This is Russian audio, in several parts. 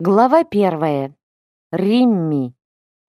Глава первая. Римми.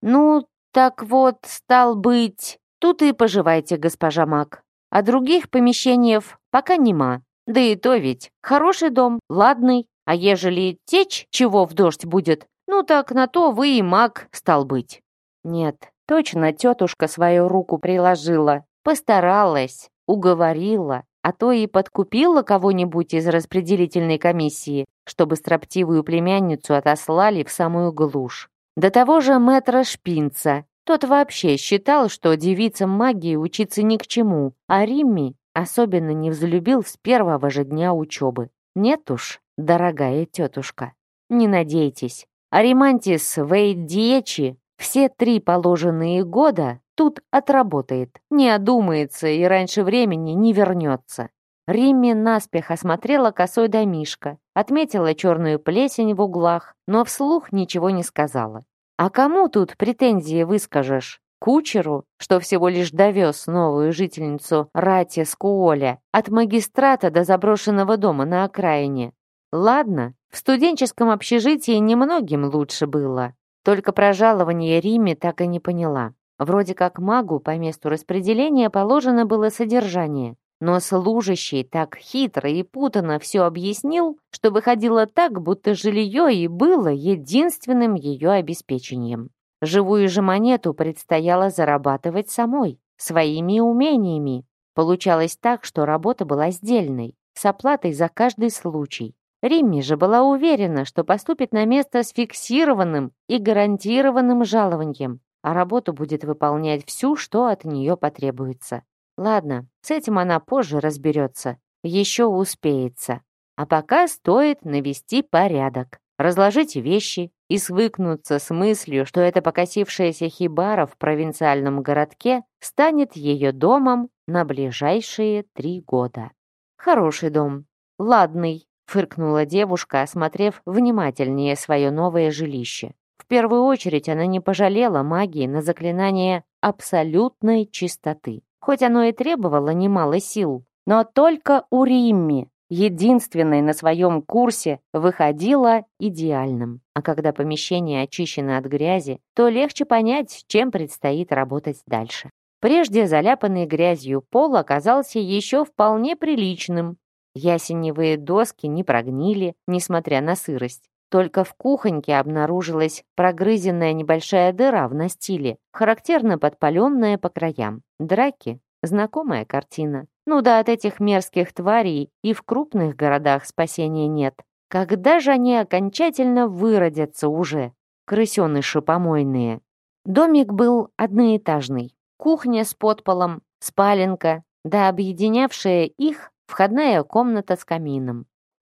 Ну, так вот, стал быть, тут и поживайте, госпожа Мак. А других помещений пока нема. Да и то ведь, хороший дом, ладный. А ежели течь, чего в дождь будет, ну так на то вы и маг, стал быть. Нет, точно тетушка свою руку приложила, постаралась, уговорила, а то и подкупила кого-нибудь из распределительной комиссии, чтобы строптивую племянницу отослали в самую глушь. До того же мэтра Шпинца. Тот вообще считал, что девицам магии учиться ни к чему, а Римми особенно не взлюбил с первого же дня учебы. Нет уж, дорогая тетушка, не надейтесь. Аримантис Вейдиечи все три положенные года тут отработает, не одумается и раньше времени не вернется. Римми наспех осмотрела косой домишко, отметила черную плесень в углах, но вслух ничего не сказала. «А кому тут претензии выскажешь? Кучеру, что всего лишь довез новую жительницу Рати Скуоля от магистрата до заброшенного дома на окраине? Ладно, в студенческом общежитии немногим лучше было. Только про жалование Риме так и не поняла. Вроде как магу по месту распределения положено было содержание, но служащий так хитро и путано все объяснил, что выходило так, будто жилье и было единственным ее обеспечением. Живую же монету предстояло зарабатывать самой, своими умениями. Получалось так, что работа была сдельной, с оплатой за каждый случай. Римми же была уверена, что поступит на место с фиксированным и гарантированным жалованием, а работу будет выполнять всю, что от нее потребуется. Ладно, с этим она позже разберется, еще успеется. А пока стоит навести порядок, разложить вещи и свыкнуться с мыслью, что эта покосившаяся хибара в провинциальном городке станет ее домом на ближайшие три года. Хороший дом, ладный, фыркнула девушка, осмотрев внимательнее свое новое жилище. В первую очередь она не пожалела магии на заклинание абсолютной чистоты. Хоть оно и требовало немало сил, но только у Римми, единственной на своем курсе, выходило идеальным. А когда помещение очищено от грязи, то легче понять, чем предстоит работать дальше. Прежде заляпанный грязью пол оказался еще вполне приличным, Ясеневые доски не прогнили, несмотря на сырость. Только в кухоньке обнаружилась прогрызенная небольшая дыра в настиле, характерно подпаленная по краям. Драки — знакомая картина. Ну да, от этих мерзких тварей и в крупных городах спасения нет. Когда же они окончательно выродятся уже, крысеныши помойные? Домик был одноэтажный. Кухня с подполом, спаленка, да объединявшая их Входная комната с камином.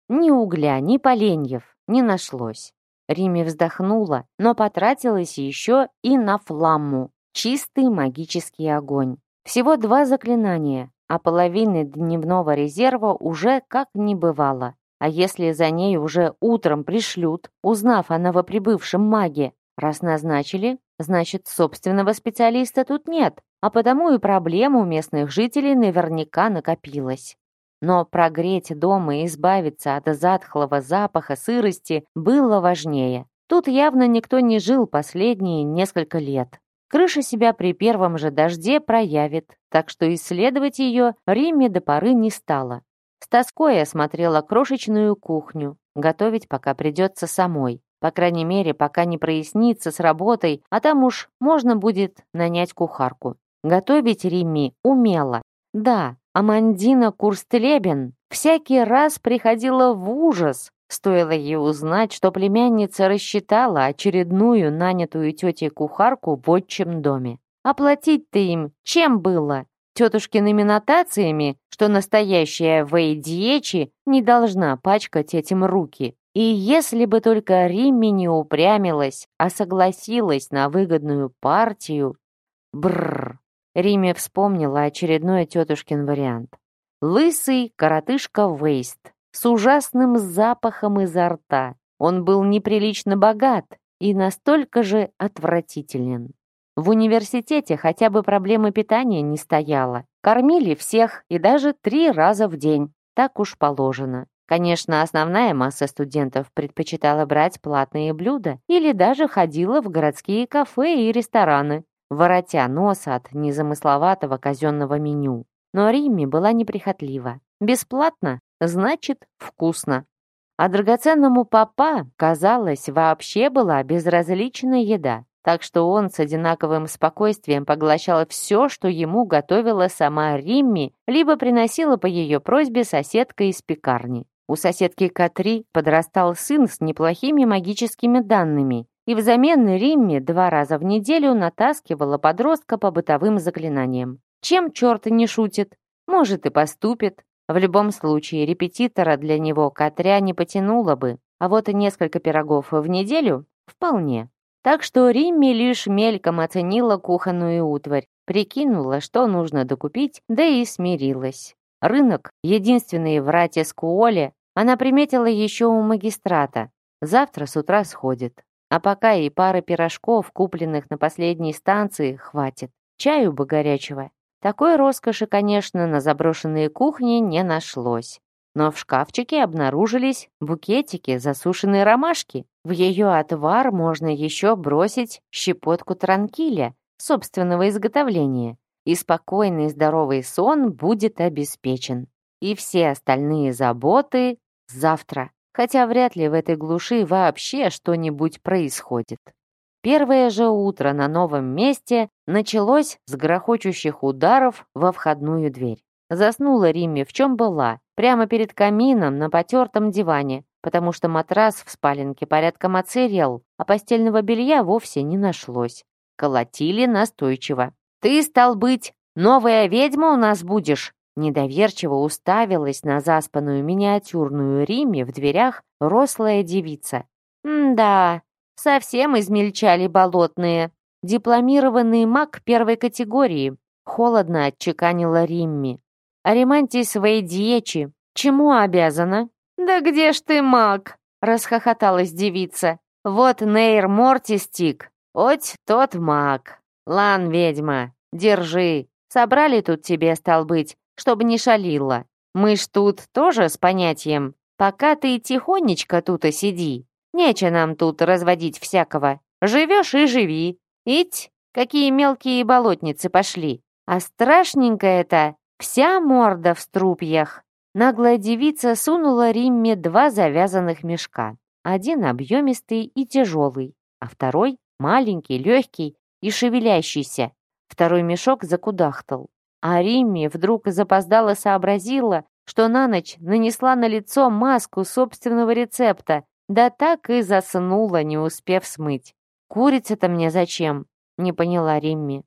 Ни угля, ни поленьев не нашлось. Риме вздохнула, но потратилась еще и на фламму. Чистый магический огонь. Всего два заклинания, а половины дневного резерва уже как не бывало. А если за ней уже утром пришлют, узнав о новоприбывшем маге, раз назначили, значит, собственного специалиста тут нет, а потому и проблем у местных жителей наверняка накопилось. Но прогреть дом и избавиться от затхлого запаха сырости было важнее. Тут явно никто не жил последние несколько лет. Крыша себя при первом же дожде проявит, так что исследовать ее Риме до поры не стала. С тоской осмотрела крошечную кухню. Готовить пока придется самой. По крайней мере, пока не прояснится с работой, а там уж можно будет нанять кухарку. Готовить Римми умела. Да, Амандина Курстлебен всякий раз приходила в ужас, стоило ей узнать, что племянница рассчитала очередную нанятую тетей кухарку в отчим доме. Оплатить-то им чем было? Тетушкиными нотациями, что настоящая Вейдьечи не должна пачкать этим руки. И если бы только Римми не упрямилась, а согласилась на выгодную партию... Бррр, Риме вспомнила очередной тетушкин вариант. Лысый коротышка Вейст с ужасным запахом изо рта. Он был неприлично богат и настолько же отвратителен. В университете хотя бы проблемы питания не стояло. Кормили всех и даже три раза в день. Так уж положено. Конечно, основная масса студентов предпочитала брать платные блюда или даже ходила в городские кафе и рестораны, воротя нос от незамысловатого казенного меню. Но Римми была неприхотлива. Бесплатно значит вкусно. А драгоценному папа, казалось, вообще была безразлична еда, так что он с одинаковым спокойствием поглощал все, что ему готовила сама Римми, либо приносила по ее просьбе соседка из пекарни. У соседки Катри подрастал сын с неплохими магическими данными, и взамен Римми два раза в неделю натаскивала подростка по бытовым заклинаниям. Чем черт не шутит? Может и поступит. В любом случае, репетитора для него Катря не потянула бы, а вот и несколько пирогов в неделю — вполне. Так что Римми лишь мельком оценила кухонную утварь, прикинула, что нужно докупить, да и смирилась. Рынок, единственный в рате Скуоле, она приметила еще у магистрата. Завтра с утра сходит. А пока и пары пирожков, купленных на последней станции, хватит. Чаю бы горячего. Такой роскоши, конечно, на заброшенной кухне не нашлось. Но в шкафчике обнаружились букетики засушенной ромашки. В ее отвар можно еще бросить щепотку транкиля, собственного изготовления, и спокойный здоровый сон будет обеспечен. И все остальные заботы завтра, хотя вряд ли в этой глуши вообще что-нибудь происходит. Первое же утро на новом месте началось с грохочущих ударов во входную дверь. Заснула Римми в чем была, прямо перед камином на потертом диване, потому что матрас в спаленке порядком оцерел, а постельного белья вовсе не нашлось. Колотили настойчиво. «Ты, стал быть, новая ведьма у нас будешь?» Недоверчиво уставилась на заспанную миниатюрную Римме в дверях рослая девица. «М-да, Совсем измельчали болотные. Дипломированный маг первой категории. Холодно отчеканила Римми. Аримантис Вейдьечи. Чему обязана? Да где ж ты маг? Расхохоталась девица. Вот Нейр Мортистик. Оть тот маг. Лан, ведьма, держи. Собрали тут тебе, стал быть, чтобы не шалила. Мы ж тут тоже с понятием. Пока ты тихонечко тут и сиди, Нече нам тут разводить всякого. Живешь и живи. Ить, какие мелкие болотницы пошли. А страшненько это, вся морда в струпьях. Наглая девица сунула Римме два завязанных мешка. Один объемистый и тяжелый, а второй маленький, легкий и шевелящийся. Второй мешок закудахтал. А Римме вдруг запоздала сообразила, что на ночь нанесла на лицо маску собственного рецепта да так и заснула, не успев смыть. «Курица-то мне зачем?» — не поняла Римми.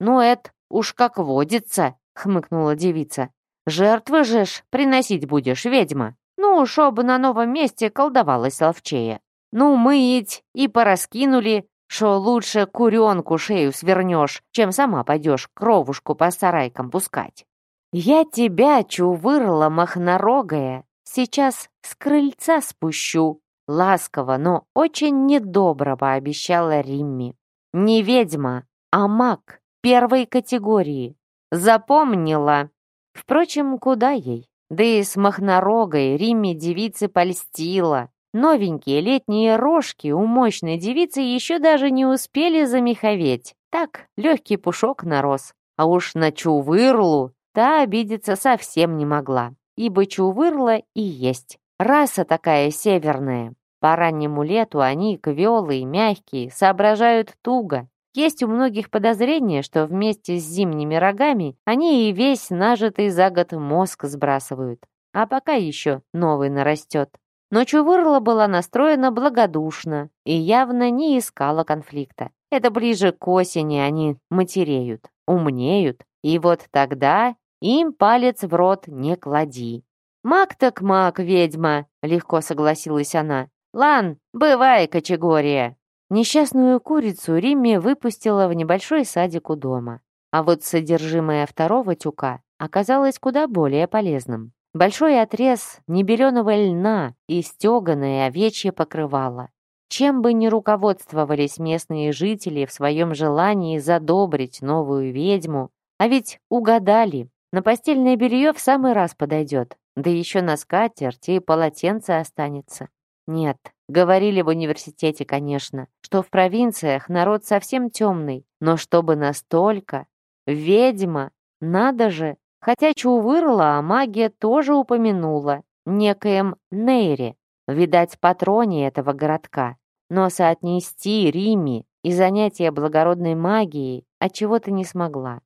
«Ну, это уж как водится», — хмыкнула девица. «Жертвы же ж приносить будешь, ведьма. Ну, чтобы на новом месте колдовалась ловчея. Ну, мыть и пораскинули, что лучше куренку шею свернешь, чем сама пойдешь кровушку по сарайкам пускать. Я тебя, чувырла махнорогая, сейчас с крыльца спущу, Ласково, но очень недобро пообещала Римми. Не ведьма, а маг первой категории. Запомнила. Впрочем, куда ей? Да и с махнорогой Римми девицы польстила. Новенькие летние рожки у мощной девицы еще даже не успели замеховеть. Так, легкий пушок нарос. А уж на Чувырлу та обидеться совсем не могла, ибо Чувырла и есть. Раса такая северная. По раннему лету они, квелые, мягкие, соображают туго. Есть у многих подозрение, что вместе с зимними рогами они и весь нажитый за год мозг сбрасывают. А пока еще новый нарастет. Но Чувырла была настроена благодушно и явно не искала конфликта. Это ближе к осени они матереют, умнеют, и вот тогда им палец в рот не клади. «Маг так маг, ведьма!» — легко согласилась она. «Лан, бывай, категория!» Несчастную курицу Римми выпустила в небольшой садик у дома. А вот содержимое второго тюка оказалось куда более полезным. Большой отрез небеленого льна и стеганое овечье покрывало. Чем бы ни руководствовались местные жители в своем желании задобрить новую ведьму, а ведь угадали, на постельное белье в самый раз подойдет. Да еще на скатерти и полотенце останется. Нет, говорили в университете, конечно, что в провинциях народ совсем темный, но чтобы настолько... Ведьма, надо же! Хотя Чувырла, магия тоже упомянула, некоем Нейре, видать, патроне этого городка. Но соотнести Рими и занятия благородной магией от чего то не смогла.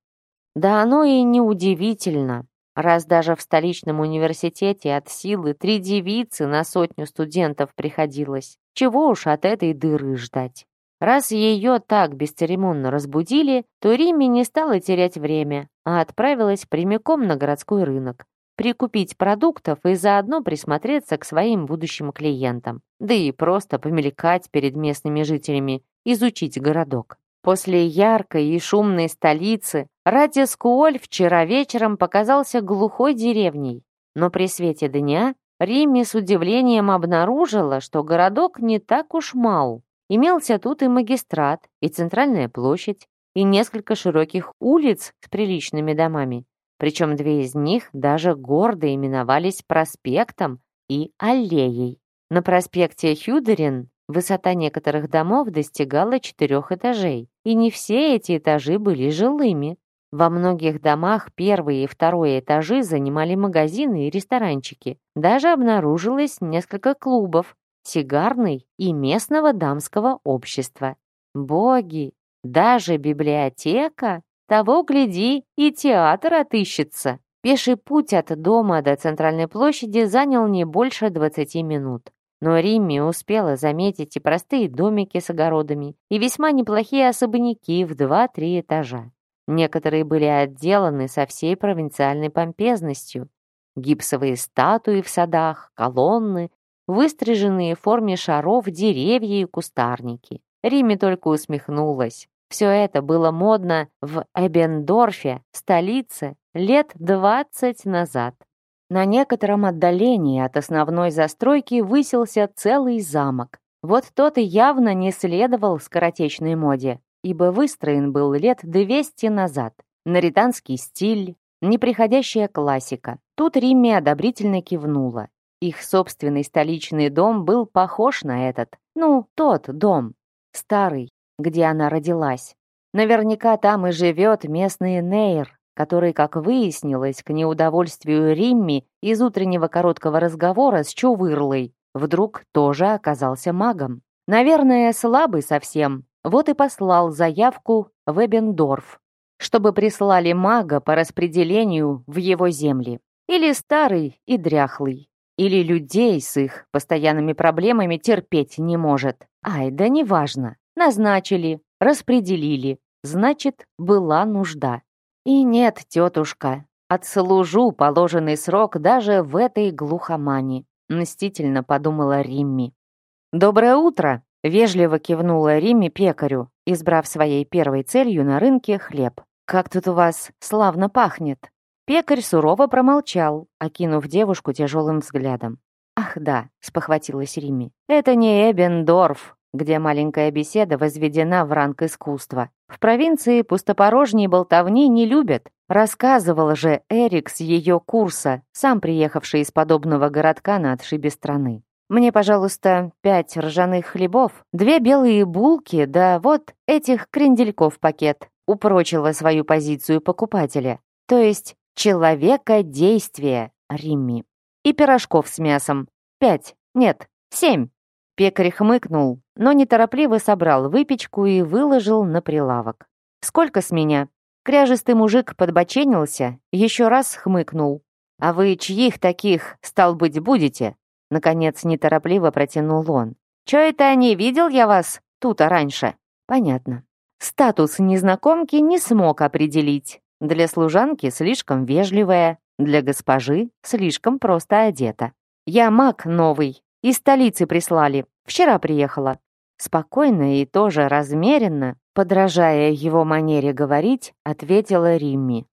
Да оно и не удивительно, раз даже в столичном университете от силы три девицы на сотню студентов приходилось. Чего уж от этой дыры ждать. Раз ее так бесцеремонно разбудили, то Римми не стала терять время, а отправилась прямиком на городской рынок, прикупить продуктов и заодно присмотреться к своим будущим клиентам, да и просто помелькать перед местными жителями, изучить городок. После яркой и шумной столицы Ратискуоль вчера вечером показался глухой деревней, но при свете дня Римми с удивлением обнаружила, что городок не так уж мал. Имелся тут и магистрат, и центральная площадь, и несколько широких улиц с приличными домами. Причем две из них даже гордо именовались проспектом и аллеей. На проспекте Хюдерин Высота некоторых домов достигала четырех этажей, и не все эти этажи были жилыми. Во многих домах первые и второй этажи занимали магазины и ресторанчики. Даже обнаружилось несколько клубов, сигарный и местного дамского общества. Боги, даже библиотека, того гляди, и театр отыщется. Пеший путь от дома до центральной площади занял не больше 20 минут. Но Римми успела заметить и простые домики с огородами, и весьма неплохие особняки в два-три этажа. Некоторые были отделаны со всей провинциальной помпезностью. Гипсовые статуи в садах, колонны, выстриженные в форме шаров деревья и кустарники. Римми только усмехнулась. Все это было модно в Эбендорфе, столице, лет двадцать назад. На некотором отдалении от основной застройки высился целый замок. Вот тот и явно не следовал скоротечной моде, ибо выстроен был лет 200 назад. Наританский стиль, неприходящая классика. Тут Римми одобрительно кивнула. Их собственный столичный дом был похож на этот. Ну, тот дом. Старый, где она родилась. Наверняка там и живет местный Нейр, который, как выяснилось, к неудовольствию Римми из утреннего короткого разговора с Чувырлой, вдруг тоже оказался магом. Наверное, слабый совсем, вот и послал заявку в Эбендорф, чтобы прислали мага по распределению в его земли. Или старый и дряхлый, или людей с их постоянными проблемами терпеть не может. Ай, да неважно. Назначили, распределили, значит, была нужда. И нет, тетушка, отслужу положенный срок даже в этой глухомане, мстительно подумала Римми. «Доброе утро!» — вежливо кивнула Римми пекарю, избрав своей первой целью на рынке хлеб. «Как тут у вас славно пахнет!» Пекарь сурово промолчал, окинув девушку тяжелым взглядом. «Ах да», — спохватилась Римми, — «это не Эбендорф, где маленькая беседа возведена в ранг искусства. В провинции пустопорожней болтовни не любят. Рассказывал же Эрик с ее курса, сам приехавший из подобного городка на отшибе страны. Мне, пожалуйста, пять ржаных хлебов, две белые булки, да вот этих крендельков пакет. Упрочила свою позицию покупателя. То есть человека действия, Римми. И пирожков с мясом. Пять, нет, семь. Пекарь хмыкнул, но неторопливо собрал выпечку и выложил на прилавок. «Сколько с меня?» Кряжистый мужик подбоченился, еще раз хмыкнул. «А вы чьих таких, стал быть, будете?» Наконец, неторопливо протянул он. «Чё это не видел я вас тут-то раньше?» «Понятно». Статус незнакомки не смог определить. Для служанки слишком вежливая, для госпожи слишком просто одета. «Я маг новый, из столицы прислали. Вчера приехала. Спокойно и тоже размеренно, подражая его манере говорить, ответила Римми.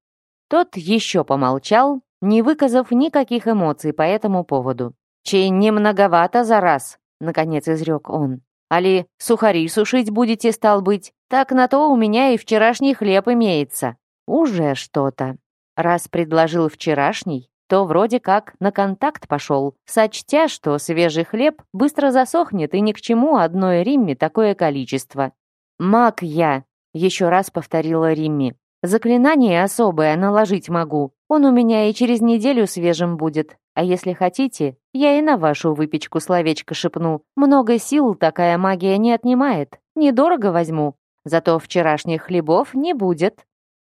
Тот еще помолчал, не выказав никаких эмоций по этому поводу. «Чей немноговато за раз», — наконец изрек он. «Али сухари сушить будете, стал быть? Так на то у меня и вчерашний хлеб имеется». «Уже что-то». Раз предложил вчерашний, то вроде как на контакт пошел, сочтя, что свежий хлеб быстро засохнет и ни к чему одной Римме такое количество. «Маг я», — еще раз повторила Римми. «Заклинание особое наложить могу. Он у меня и через неделю свежим будет. А если хотите, я и на вашу выпечку словечко шепну. Много сил такая магия не отнимает. Недорого возьму. Зато вчерашних хлебов не будет».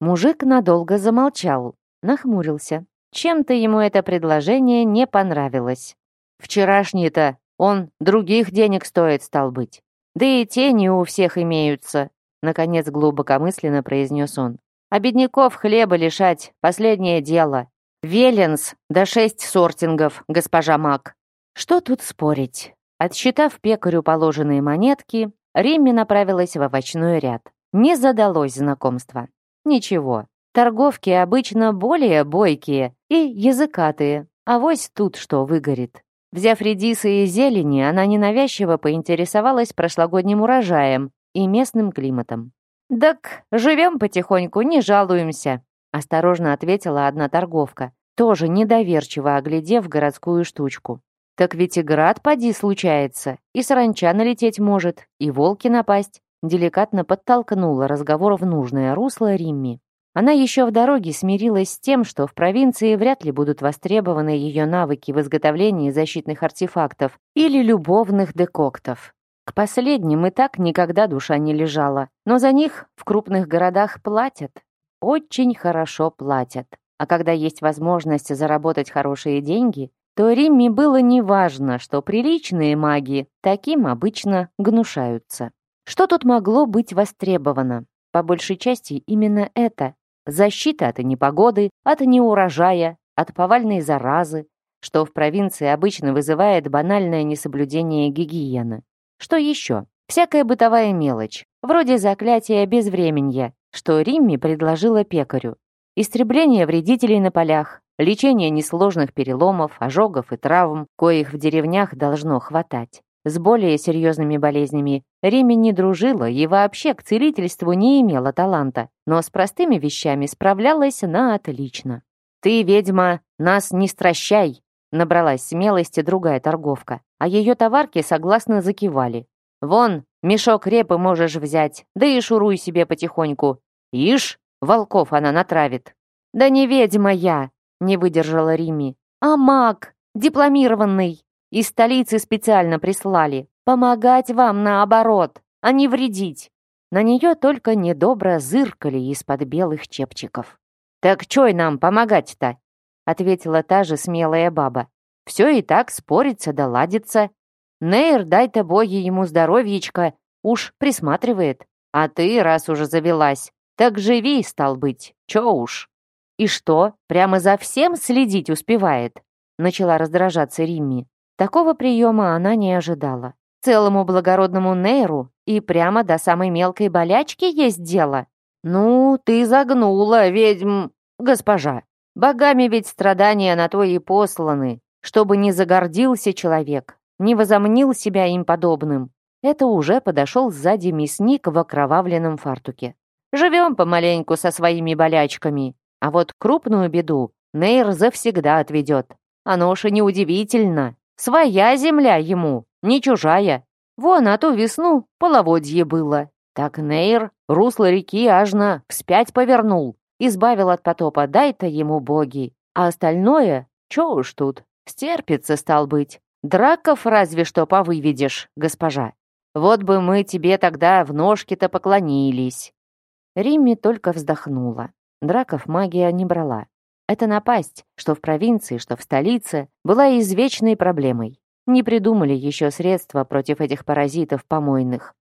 Мужик надолго замолчал, нахмурился. Чем-то ему это предложение не понравилось. «Вчерашний-то он других денег стоит, стал быть. Да и те не у всех имеются», наконец глубокомысленно произнес он. «А бедняков хлеба лишать — последнее дело. Веленс, да шесть сортингов, госпожа Мак». Что тут спорить? Отсчитав пекарю положенные монетки, Римми направилась в овощной ряд. Не задалось знакомство. Ничего, торговки обычно более бойкие и языкатые, а вось тут что выгорит. Взяв редисы и зелени, она ненавязчиво поинтересовалась прошлогодним урожаем и местным климатом. «Так, живем потихоньку, не жалуемся», осторожно ответила одна торговка, тоже недоверчиво оглядев городскую штучку. Так ведь и град поди случается, и саранча налететь может, и волки напасть. Деликатно подтолкнула разговор в нужное русло Римми. Она еще в дороге смирилась с тем, что в провинции вряд ли будут востребованы ее навыки в изготовлении защитных артефактов или любовных декоктов. К последним и так никогда душа не лежала, но за них в крупных городах платят. Очень хорошо платят. А когда есть возможность заработать хорошие деньги, то Римме было неважно, что приличные маги таким обычно гнушаются. Что тут могло быть востребовано? По большей части именно это. Защита от непогоды, от неурожая, от повальной заразы, что в провинции обычно вызывает банальное несоблюдение гигиены. Что еще? Всякая бытовая мелочь, вроде заклятия безвременья, что Римми предложила пекарю. Истребление вредителей на полях, лечение несложных переломов, ожогов и травм, коих в деревнях должно хватать. С более серьезными болезнями Реми не дружила и вообще к целительству не имела таланта, но с простыми вещами справлялась на отлично. «Ты, ведьма, нас не стращай!» Набралась смелости другая торговка, а ее товарки согласно закивали. «Вон, мешок репы можешь взять, да и шуруй себе потихоньку. Ишь, волков она натравит». «Да не ведьма я!» — не выдержала Рими. «А маг, дипломированный!» Из столицы специально прислали. Помогать вам наоборот, а не вредить. На нее только недобро зыркали из-под белых чепчиков. «Так чой нам помогать-то?» ответила та же смелая баба. «Все и так спорится да ладится. Нейр, дай-то боги ему здоровьечко, уж присматривает. А ты, раз уже завелась, так живи, стал быть, чё уж». «И что, прямо за всем следить успевает?» начала раздражаться Римми. Такого приема она не ожидала. Целому благородному Нейру и прямо до самой мелкой болячки есть дело. «Ну, ты загнула, ведьм... госпожа. Богами ведь страдания на то и посланы, чтобы не загордился человек, не возомнил себя им подобным». Это уже подошел сзади мясник в окровавленном фартуке. «Живем помаленьку со своими болячками, а вот крупную беду Нейр завсегда отведет. Оно уж и неудивительно, Своя земля ему, не чужая. Вон, а ту весну половодье было. Так Нейр русло реки аж на вспять повернул. Избавил от потопа, дай-то ему боги. А остальное, чё уж тут, стерпится стал быть. Драков разве что повыведешь, госпожа. Вот бы мы тебе тогда в ножки-то поклонились». Римми только вздохнула. Драков магия не брала. Эта напасть, что в провинции, что в столице, была извечной проблемой. Не придумали еще средства против этих паразитов помойных.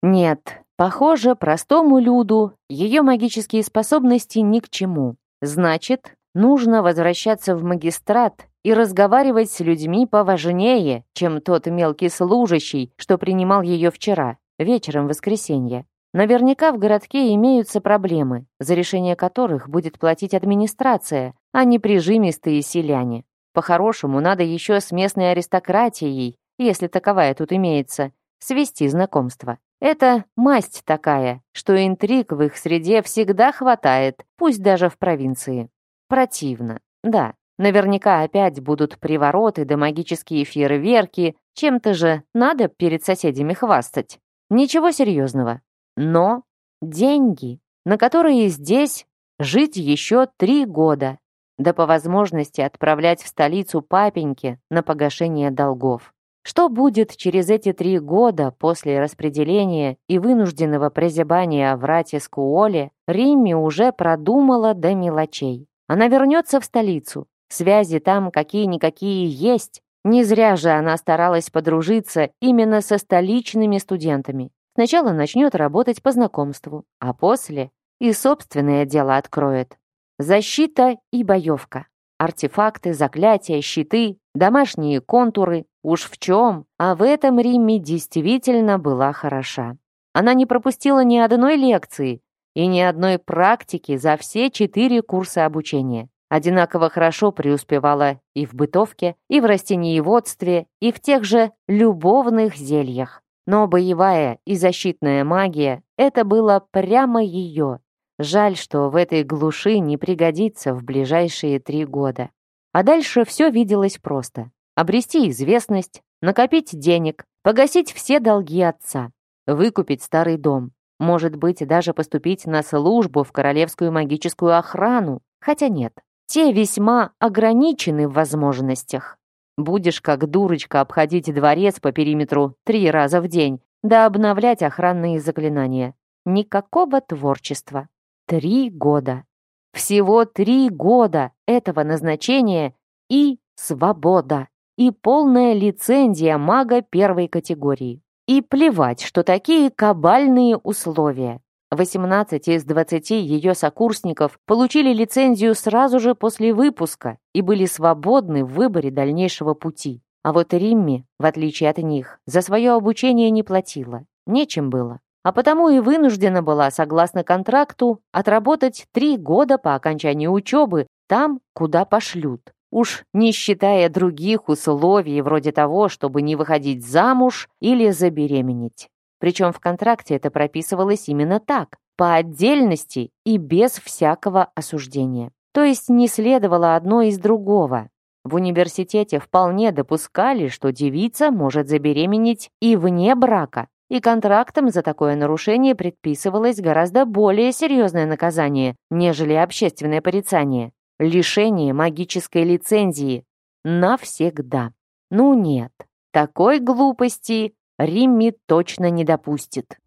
Нет, похоже, простому люду ее магические способности ни к чему. Значит, нужно возвращаться в магистрат и разговаривать с людьми поважнее, чем тот мелкий служащий, что принимал ее вчера, вечером воскресенья. Наверняка в городке имеются проблемы, за решение которых будет платить администрация, а не прижимистые селяне. По-хорошему, надо еще с местной аристократией, если таковая тут имеется, свести знакомство. Это масть такая, что интриг в их среде всегда хватает, пусть даже в провинции. Противно, да, Наверняка опять будут привороты да магические фейерверки. Чем-то же надо перед соседями хвастать. Ничего серьезного. Но деньги, на которые здесь жить еще три года, да по возможности отправлять в столицу папеньки на погашение долгов. Что будет через эти три года после распределения и вынужденного прозябания в рате Скуоле, Римми уже продумала до мелочей. Она вернется в столицу. Связи там какие-никакие есть. Не зря же она старалась подружиться именно со столичными студентами. Сначала начнет работать по знакомству, а после и собственное дело откроет. Защита и боевка. Артефакты, заклятия, щиты, домашние контуры. Уж в чем, а в этом Римме действительно была хороша. Она не пропустила ни одной лекции и ни одной практики за все четыре курса обучения. Одинаково хорошо преуспевала и в бытовке, и в растениеводстве, и в тех же любовных зельях. Но боевая и защитная магия — это было прямо ее, Жаль, что в этой глуши не пригодится в ближайшие три года. А дальше все виделось просто. Обрести известность, накопить денег, погасить все долги отца, выкупить старый дом, может быть, даже поступить на службу в королевскую магическую охрану. Хотя нет, те весьма ограничены в возможностях. Будешь как дурочка обходить дворец по периметру три раза в день, да обновлять охранные заклинания. Никакого творчества. Три года. Всего три года этого назначения и свобода. И полная лицензия мага первой категории. И плевать, что такие кабальные условия. 18 из 20 ее сокурсников получили лицензию сразу же после выпуска и были свободны в выборе дальнейшего пути. А вот Римми, в отличие от них, за свое обучение не платила. Нечем было а потому и вынуждена была, согласно контракту, отработать три года по окончании учебы там, куда пошлют. Уж не считая других условий, вроде того, чтобы не выходить замуж или забеременеть. Причем в контракте это прописывалось именно так, по отдельности и без всякого осуждения. То есть не следовало одно из другого. В университете вполне допускали, что девица может забеременеть и вне брака, и контрактам за такое нарушение предписывалось гораздо более серьезное наказание, нежели общественное порицание – лишение магической лицензии. Навсегда. Ну нет, такой глупости Римми точно не допустит.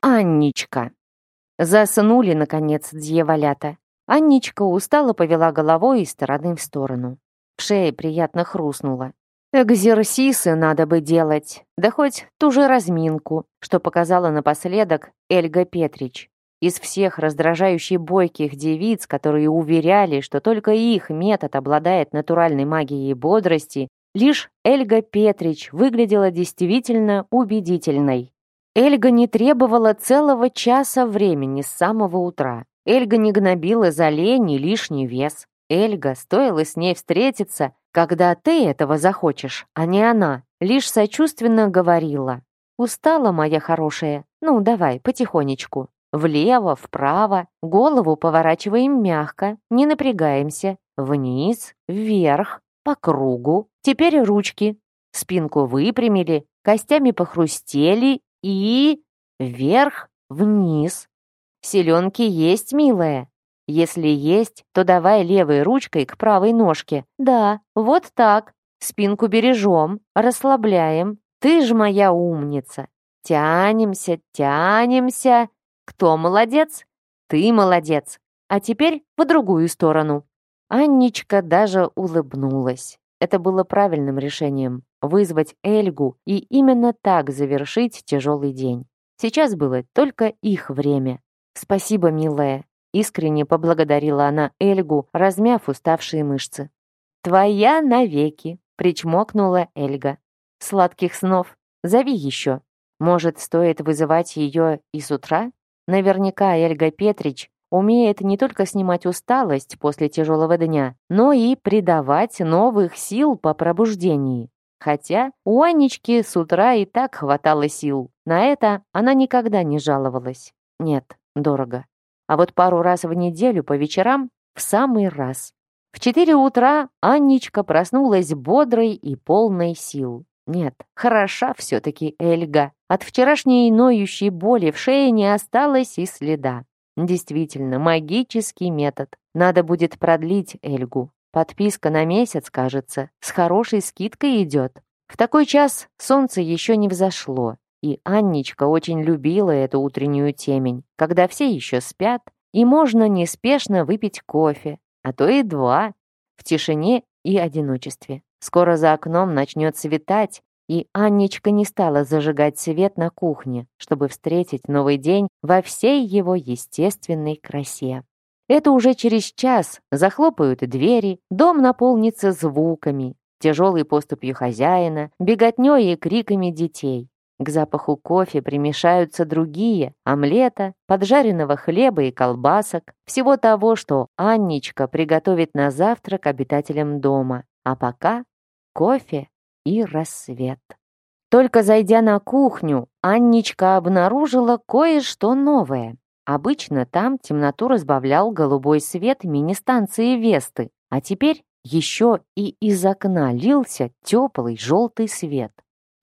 Анничка. Заснули, наконец, дьяволята. Анничка устало повела головой из стороны в сторону. В шее приятно хрустнуло. Экзерсисы надо бы делать, да хоть ту же разминку, что показала напоследок Эльга Петрич. Из всех раздражающих бойких девиц, которые уверяли, что только их метод обладает натуральной магией бодрости, лишь Эльга Петрич выглядела действительно убедительной. Эльга не требовала целого часа времени с самого утра. Эльга не гнобила за лень и лишний вес. Эльга, стоило с ней встретиться, когда ты этого захочешь, а не она, лишь сочувственно говорила. «Устала, моя хорошая? Ну, давай, потихонечку. Влево, вправо, голову поворачиваем мягко, не напрягаемся. Вниз, вверх, по кругу. Теперь ручки. Спинку выпрямили, костями похрустели и... Вверх, вниз. Селенки есть, милая. Если есть, то давай левой ручкой к правой ножке. Да, вот так. Спинку бережем, расслабляем. Ты ж моя умница. Тянемся, тянемся. Кто молодец? Ты молодец. А теперь в другую сторону. Анничка даже улыбнулась. Это было правильным решением — вызвать Эльгу и именно так завершить тяжелый день. Сейчас было только их время. «Спасибо, милая. Искренне поблагодарила она Эльгу, размяв уставшие мышцы. «Твоя навеки!» — причмокнула Эльга. «Сладких снов! Зови еще! Может, стоит вызывать ее и с утра? Наверняка Эльга Петрич умеет не только снимать усталость после тяжелого дня, но и придавать новых сил по пробуждении. Хотя у Анечки с утра и так хватало сил. На это она никогда не жаловалась. Нет, дорого. А вот пару раз в неделю по вечерам в самый раз. В четыре утра Анничка проснулась бодрой и полной сил. Нет, хороша все-таки Эльга. От вчерашней ноющей боли в шее не осталось и следа. Действительно, магический метод. Надо будет продлить Эльгу. Подписка на месяц, кажется, с хорошей скидкой идет. В такой час солнце еще не взошло, и Анничка очень любила эту утреннюю темень, когда все еще спят, и можно неспешно выпить кофе, а то и два, в тишине и одиночестве. Скоро за окном начнет светать, и Анничка не стала зажигать свет на кухне, чтобы встретить новый день во всей его естественной красе. Это уже через час захлопают двери, дом наполнится звуками, тяжелой поступью хозяина, беготней и криками детей. К запаху кофе примешаются другие – омлета, поджаренного хлеба и колбасок, всего того, что Анничка приготовит на завтрак обитателям дома. А пока кофе и рассвет. Только зайдя на кухню, Анничка обнаружила кое-что новое. Обычно там темноту разбавлял голубой свет мини-станции Весты, а теперь еще и из окна лился теплый желтый свет.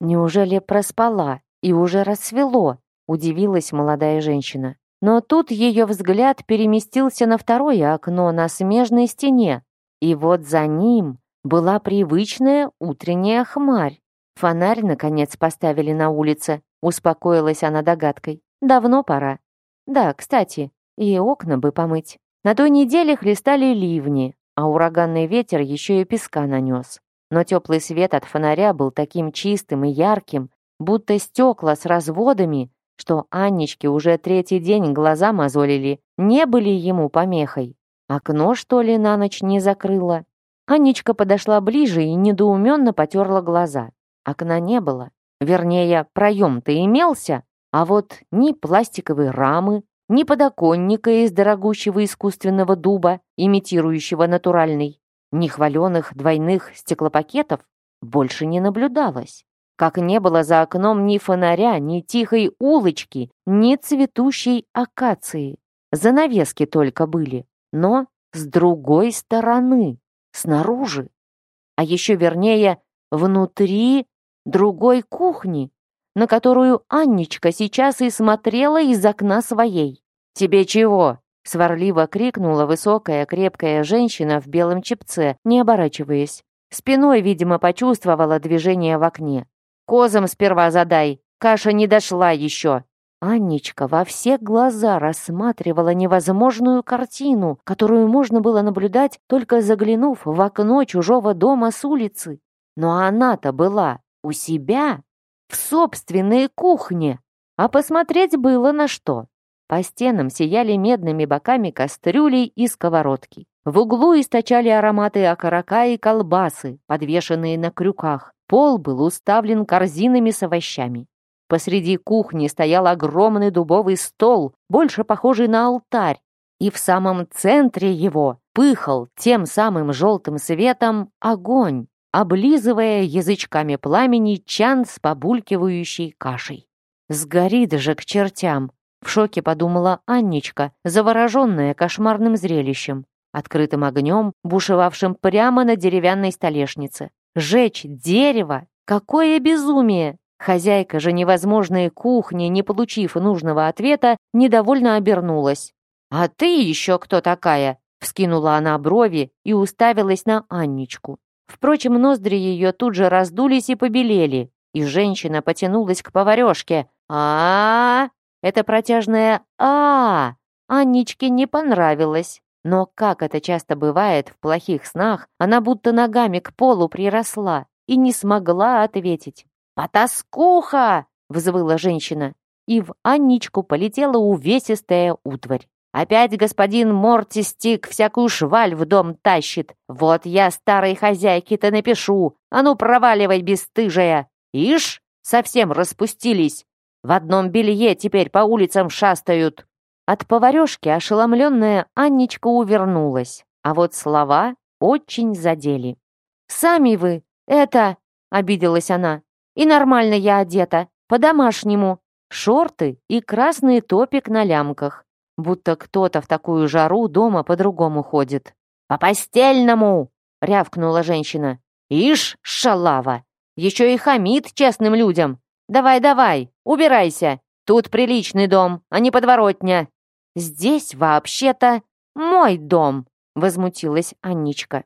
«Неужели проспала и уже рассвело?» — удивилась молодая женщина. Но тут ее взгляд переместился на второе окно на смежной стене, и вот за ним была привычная утренняя хмарь. Фонарь, наконец, поставили на улице, успокоилась она догадкой. Давно пора. Да, кстати, и окна бы помыть. На той неделе хлестали ливни, а ураганный ветер еще и песка нанес но теплый свет от фонаря был таким чистым и ярким, будто стекла с разводами, что Анничке уже третий день глаза мозолили, не были ему помехой. Окно, что ли, на ночь не закрыло? Анничка подошла ближе и недоуменно потерла глаза. Окна не было. Вернее, проем-то имелся, а вот ни пластиковой рамы, ни подоконника из дорогущего искусственного дуба, имитирующего натуральный, ни хваленых двойных стеклопакетов больше не наблюдалось. Как не было за окном ни фонаря, ни тихой улочки, ни цветущей акации. Занавески только были, но с другой стороны, снаружи. А еще вернее, внутри другой кухни, на которую Анничка сейчас и смотрела из окна своей. «Тебе чего?» Сварливо крикнула высокая крепкая женщина в белом чепце, не оборачиваясь. Спиной, видимо, почувствовала движение в окне. «Козам сперва задай, каша не дошла еще!» Анничка во все глаза рассматривала невозможную картину, которую можно было наблюдать, только заглянув в окно чужого дома с улицы. Но она-то была у себя, в собственной кухне, а посмотреть было на что. По стенам сияли медными боками кастрюли и сковородки. В углу источали ароматы окорока и колбасы, подвешенные на крюках. Пол был уставлен корзинами с овощами. Посреди кухни стоял огромный дубовый стол, больше похожий на алтарь, и в самом центре его пыхал тем самым желтым светом огонь, облизывая язычками пламени чан с побулькивающей кашей. «Сгорит же к чертям!» В шоке подумала Анничка, завороженная кошмарным зрелищем, открытым огнем, бушевавшим прямо на деревянной столешнице. Жечь дерево? Какое безумие! Хозяйка же невозможной кухни, не получив нужного ответа, недовольно обернулась. «А ты еще кто такая?» Вскинула она брови и уставилась на Анничку. Впрочем, ноздри ее тут же раздулись и побелели, и женщина потянулась к поварешке. а, -а, -а это протяжное а, Анничке не понравилось. Но, как это часто бывает в плохих снах, она будто ногами к полу приросла и не смогла ответить. «Потаскуха!» — взвыла женщина. И в Анничку полетела увесистая утварь. «Опять господин Мортистик всякую шваль в дом тащит. Вот я старой хозяйке-то напишу. А ну, проваливай, бесстыжая! Ишь, совсем распустились. В одном белье теперь по улицам шастают». От поварешки ошеломленная Анничка увернулась, а вот слова очень задели. «Сами вы, это...» — обиделась она. «И нормально я одета, по-домашнему. Шорты и красный топик на лямках. будто кто-то в такую жару дома по-другому ходит. «По постельному!» — рявкнула женщина. «Ишь, шалава! Еще и хамит честным людям! Давай-давай, убирайся! Тут приличный дом, а не подворотня!» «Здесь вообще-то мой дом!» — возмутилась Анничка.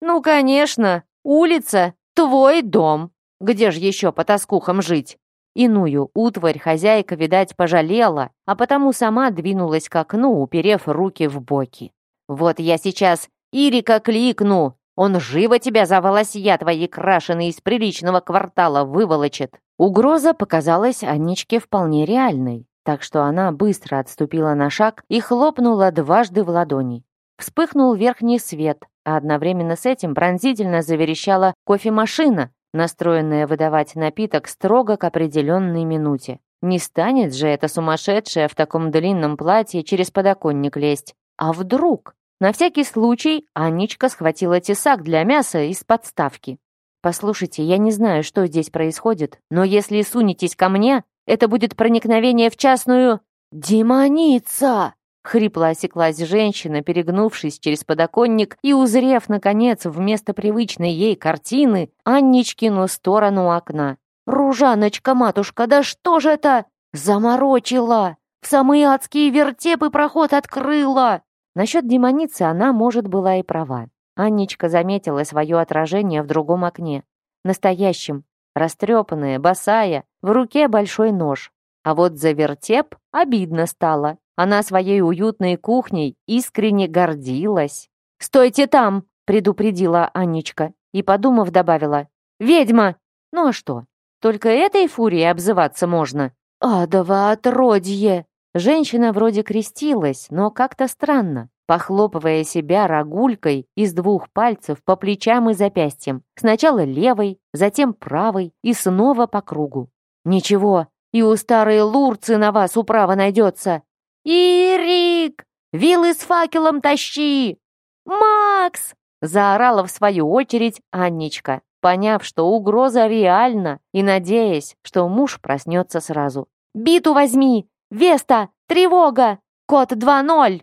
«Ну, конечно, улица — твой дом! Где же еще по тоскухам жить?» Иную утварь хозяйка, видать, пожалела, а потому сама двинулась к окну, уперев руки в боки. «Вот я сейчас Ирика кликну, он живо тебя за волосья твои крашеные из приличного квартала выволочит». Угроза показалась Анечке вполне реальной, так что она быстро отступила на шаг и хлопнула дважды в ладони. Вспыхнул верхний свет, а одновременно с этим пронзительно заверещала кофемашина, настроенная выдавать напиток строго к определенной минуте. Не станет же эта сумасшедшая в таком длинном платье через подоконник лезть. А вдруг? На всякий случай Анечка схватила тесак для мяса из подставки. «Послушайте, я не знаю, что здесь происходит, но если сунетесь ко мне, это будет проникновение в частную...» «Демоница!» Хрипло осеклась женщина, перегнувшись через подоконник и узрев, наконец, вместо привычной ей картины Анничкину сторону окна. «Ружаночка, матушка, да что же это? Заморочила! В самые адские вертепы проход открыла!» Насчет демоницы она, может, была и права. Анничка заметила свое отражение в другом окне. Настоящем, растрепанная, босая, в руке большой нож. А вот за вертеп обидно стало. Она своей уютной кухней искренне гордилась. «Стойте там!» — предупредила Анечка и, подумав, добавила. «Ведьма!» «Ну а что? Только этой фурией обзываться можно?» «Адово отродье!» Женщина вроде крестилась, но как-то странно, похлопывая себя рогулькой из двух пальцев по плечам и запястьям. Сначала левой, затем правой и снова по кругу. «Ничего, и у старой лурцы на вас управа найдется!» «Ирик! Вилы с факелом тащи! Макс!» заорала в свою очередь Анничка, поняв, что угроза реальна и надеясь, что муж проснется сразу. «Биту возьми! Веста! Тревога! Код 2-0!»